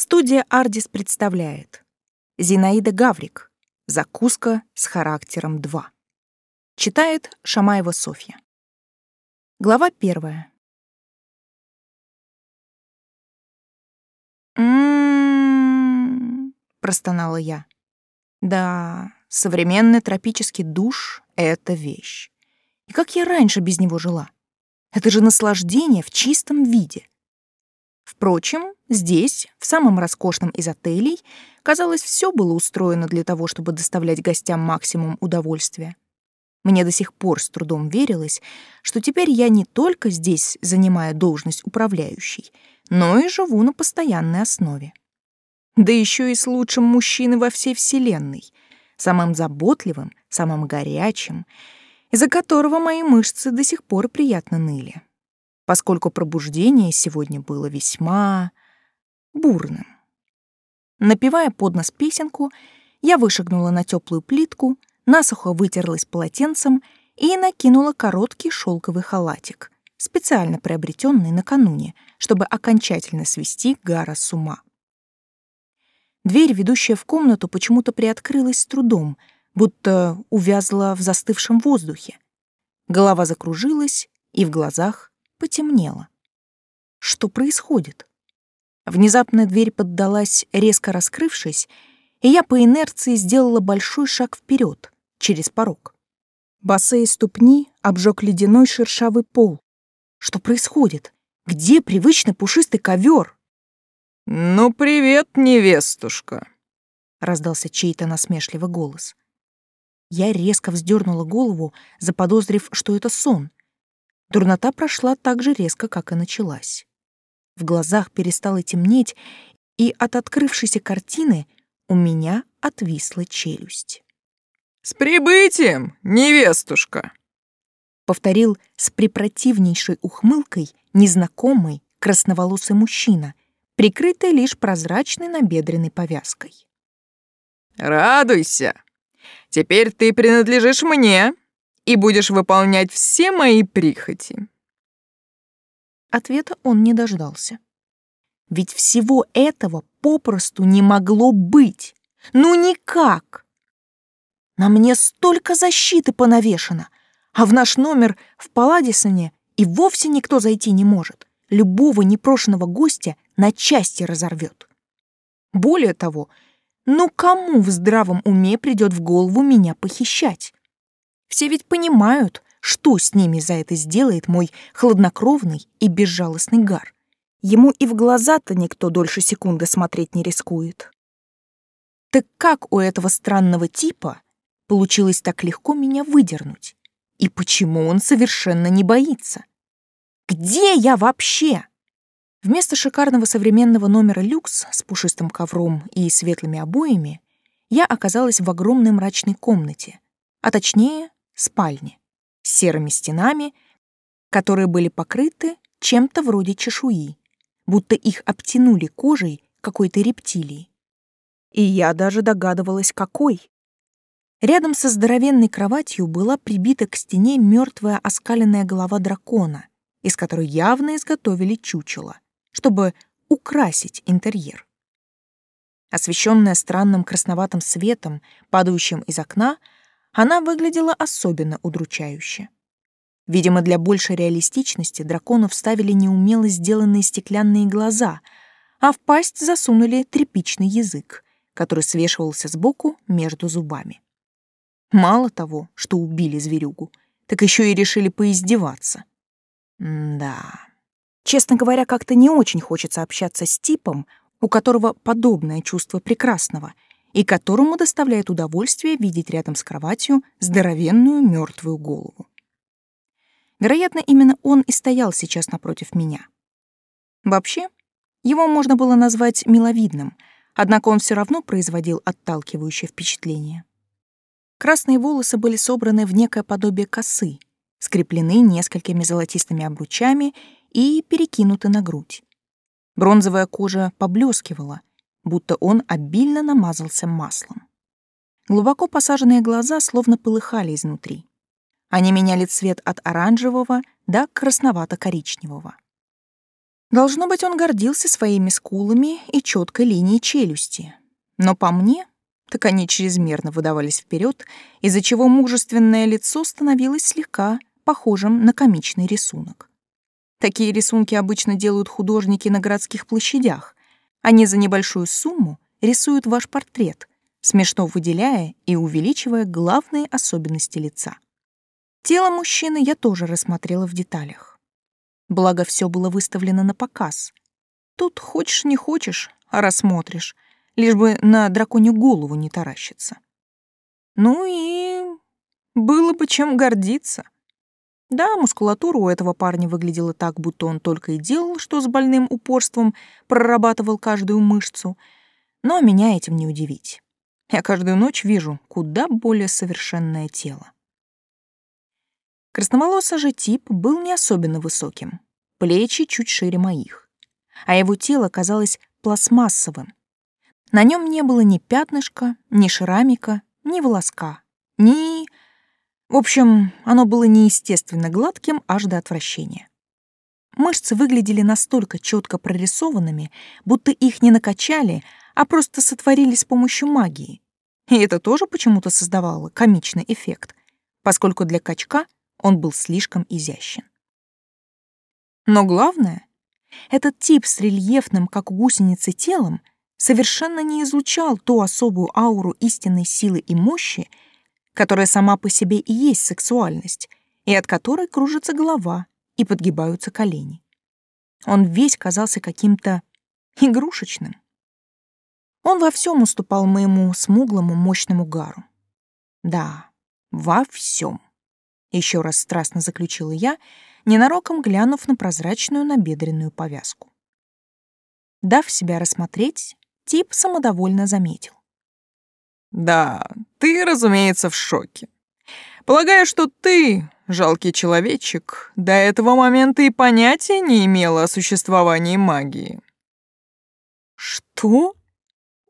Студия «Ардис» представляет Зинаида Гаврик «Закуска с характером 2». Читает Шамаева Софья. Глава первая. «М-м-м», простонала я. Да, современный тропический душ — это вещь. И как я раньше без него жила? Это же наслаждение в чистом виде. Впрочем, здесь, в самом роскошном из отелей, казалось, все было устроено для того, чтобы доставлять гостям максимум удовольствия. Мне до сих пор с трудом верилось, что теперь я не только здесь занимаю должность управляющей, но и живу на постоянной основе. Да еще и с лучшим мужчиной во всей вселенной, самым заботливым, самым горячим, из-за которого мои мышцы до сих пор приятно ныли поскольку пробуждение сегодня было весьма бурным. Напевая под нос песенку, я вышагнула на теплую плитку, насухо вытерлась полотенцем и накинула короткий шелковый халатик, специально приобретенный накануне, чтобы окончательно свести Гара с ума. Дверь, ведущая в комнату, почему-то приоткрылась с трудом, будто увязла в застывшем воздухе. Голова закружилась, и в глазах потемнело. Что происходит? Внезапно дверь поддалась, резко раскрывшись, и я по инерции сделала большой шаг вперед, через порог. Босые ступни обжег ледяной шершавый пол. Что происходит? Где привычный пушистый ковер? «Ну, привет, невестушка!» — раздался чей-то насмешливый голос. Я резко вздернула голову, заподозрив, что это сон, Дурнота прошла так же резко, как и началась. В глазах перестало темнеть, и от открывшейся картины у меня отвисла челюсть. «С прибытием, невестушка!» Повторил с препротивнейшей ухмылкой незнакомый красноволосый мужчина, прикрытый лишь прозрачной набедренной повязкой. «Радуйся! Теперь ты принадлежишь мне, и будешь выполнять все мои прихоти. Ответа он не дождался. Ведь всего этого попросту не могло быть. Ну никак. На мне столько защиты понавешено, а в наш номер в Палладисоне и вовсе никто зайти не может. Любого непрошенного гостя на части разорвет. Более того, ну кому в здравом уме придет в голову меня похищать? Все ведь понимают, что с ними за это сделает мой хладнокровный и безжалостный гар. Ему и в глаза-то никто дольше секунды смотреть не рискует. Так как у этого странного типа получилось так легко меня выдернуть? И почему он совершенно не боится? Где я вообще? Вместо шикарного современного номера люкс с пушистым ковром и светлыми обоями я оказалась в огромной мрачной комнате, а точнее спальни с серыми стенами, которые были покрыты чем-то вроде чешуи, будто их обтянули кожей какой-то рептилии. И я даже догадывалась, какой. Рядом со здоровенной кроватью была прибита к стене мертвая оскаленная голова дракона, из которой явно изготовили чучело, чтобы украсить интерьер. Освещенная странным красноватым светом, падающим из окна, она выглядела особенно удручающе. Видимо, для большей реалистичности дракону вставили неумело сделанные стеклянные глаза, а в пасть засунули тряпичный язык, который свешивался сбоку между зубами. Мало того, что убили зверюгу, так еще и решили поиздеваться. М да. Честно говоря, как-то не очень хочется общаться с типом, у которого подобное чувство прекрасного — и которому доставляет удовольствие видеть рядом с кроватью здоровенную мертвую голову. Вероятно, именно он и стоял сейчас напротив меня. Вообще, его можно было назвать миловидным, однако он все равно производил отталкивающее впечатление. Красные волосы были собраны в некое подобие косы, скреплены несколькими золотистыми обручами и перекинуты на грудь. Бронзовая кожа поблескивала, будто он обильно намазался маслом. Глубоко посаженные глаза словно полыхали изнутри. Они меняли цвет от оранжевого до красновато-коричневого. Должно быть, он гордился своими скулами и четкой линией челюсти. Но по мне, так они чрезмерно выдавались вперед, из-за чего мужественное лицо становилось слегка похожим на комичный рисунок. Такие рисунки обычно делают художники на городских площадях. Они за небольшую сумму рисуют ваш портрет, смешно выделяя и увеличивая главные особенности лица. Тело мужчины я тоже рассмотрела в деталях. Благо, все было выставлено на показ. Тут хочешь не хочешь, а рассмотришь, лишь бы на драконью голову не таращиться. Ну и было бы чем гордиться. Да, мускулатура у этого парня выглядела так, будто он только и делал, что с больным упорством прорабатывал каждую мышцу, но меня этим не удивить. Я каждую ночь вижу куда более совершенное тело. Красноволосый же тип был не особенно высоким, плечи чуть шире моих, а его тело казалось пластмассовым. На нем не было ни пятнышка, ни шрамика, ни волоска, ни... В общем, оно было неестественно гладким аж до отвращения. Мышцы выглядели настолько четко прорисованными, будто их не накачали, а просто сотворили с помощью магии. И это тоже почему-то создавало комичный эффект, поскольку для качка — он был слишком изящен. Но главное, этот тип с рельефным, как у гусеницы, телом совершенно не излучал ту особую ауру истинной силы и мощи, которая сама по себе и есть сексуальность, и от которой кружится голова и подгибаются колени. Он весь казался каким-то игрушечным. Он во всем уступал моему смуглому мощному гару. Да, во всем еще раз страстно заключила я, ненароком глянув на прозрачную набедренную повязку. Дав себя рассмотреть, тип самодовольно заметил. «Да, ты, разумеется, в шоке. Полагаю, что ты, жалкий человечек, до этого момента и понятия не имела о существовании магии». «Что?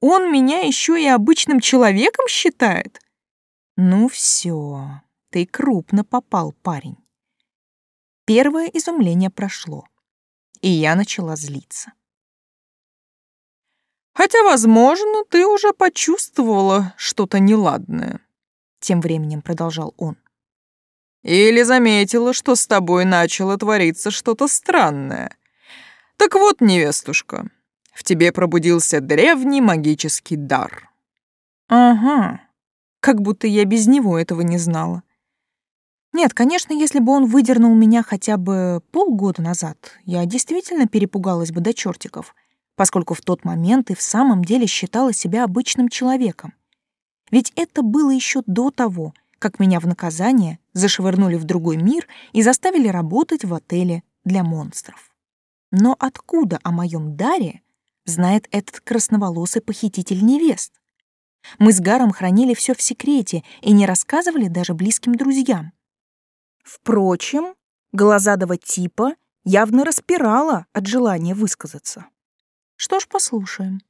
Он меня еще и обычным человеком считает?» «Ну все, ты крупно попал, парень. Первое изумление прошло, и я начала злиться. Хотя, возможно, ты уже почувствовала что-то неладное, тем временем продолжал он. Или заметила, что с тобой начало твориться что-то странное. Так вот, невестушка, в тебе пробудился древний магический дар. Ага, как будто я без него этого не знала. Нет, конечно, если бы он выдернул меня хотя бы полгода назад, я действительно перепугалась бы до чертиков, поскольку в тот момент и в самом деле считала себя обычным человеком. Ведь это было еще до того, как меня в наказание зашвырнули в другой мир и заставили работать в отеле для монстров. Но откуда о моем даре знает этот красноволосый похититель невест? Мы с Гаром хранили все в секрете и не рассказывали даже близким друзьям. Впрочем, глазадого типа явно распирала от желания высказаться. Что ж, послушаем.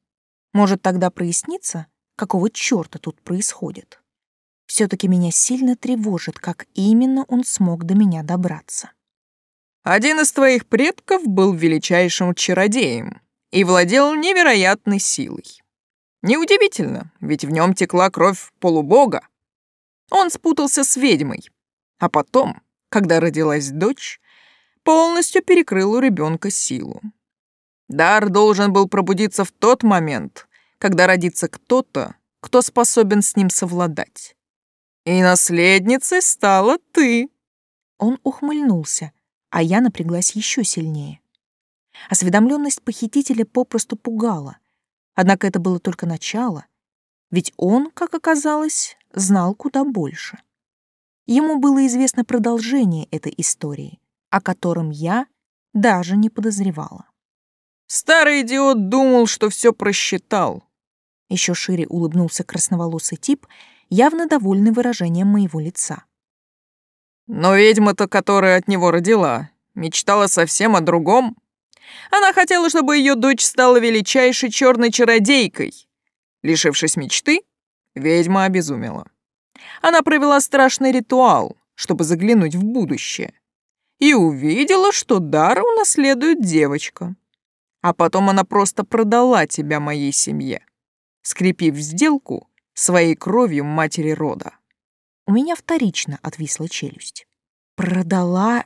Может, тогда прояснится, какого чёрта тут происходит. все таки меня сильно тревожит, как именно он смог до меня добраться. Один из твоих предков был величайшим чародеем и владел невероятной силой. Неудивительно, ведь в нем текла кровь полубога. Он спутался с ведьмой, а потом когда родилась дочь, полностью перекрыл у ребенка силу. Дар должен был пробудиться в тот момент, когда родится кто-то, кто способен с ним совладать. И наследницей стала ты. Он ухмыльнулся, а я напряглась еще сильнее. Осведомленность похитителя попросту пугала. Однако это было только начало, ведь он, как оказалось, знал куда больше. Ему было известно продолжение этой истории, о котором я даже не подозревала. Старый идиот думал, что все просчитал. Еще шире улыбнулся красноволосый тип, явно довольный выражением моего лица. Но ведьма-то, которая от него родила, мечтала совсем о другом. Она хотела, чтобы ее дочь стала величайшей черной чародейкой. Лишившись мечты, ведьма обезумела. Она провела страшный ритуал, чтобы заглянуть в будущее. и увидела, что дар унаследует девочка. А потом она просто продала тебя моей семье, скрепив сделку своей кровью матери рода. У меня вторично отвисла челюсть. Продала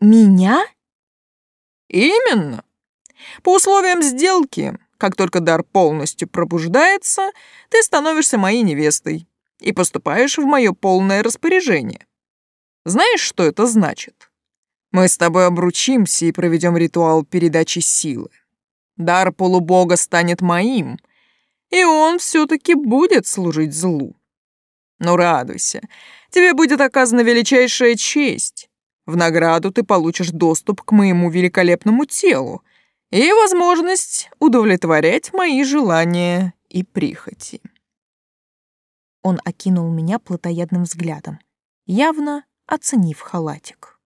меня? Именно. По условиям сделки, как только дар полностью пробуждается, ты становишься моей невестой и поступаешь в мое полное распоряжение. Знаешь, что это значит? Мы с тобой обручимся и проведем ритуал передачи силы. Дар полубога станет моим, и он все-таки будет служить злу. Ну, радуйся, тебе будет оказана величайшая честь. В награду ты получишь доступ к моему великолепному телу и возможность удовлетворять мои желания и прихоти. Он окинул меня плотоядным взглядом, явно оценив халатик.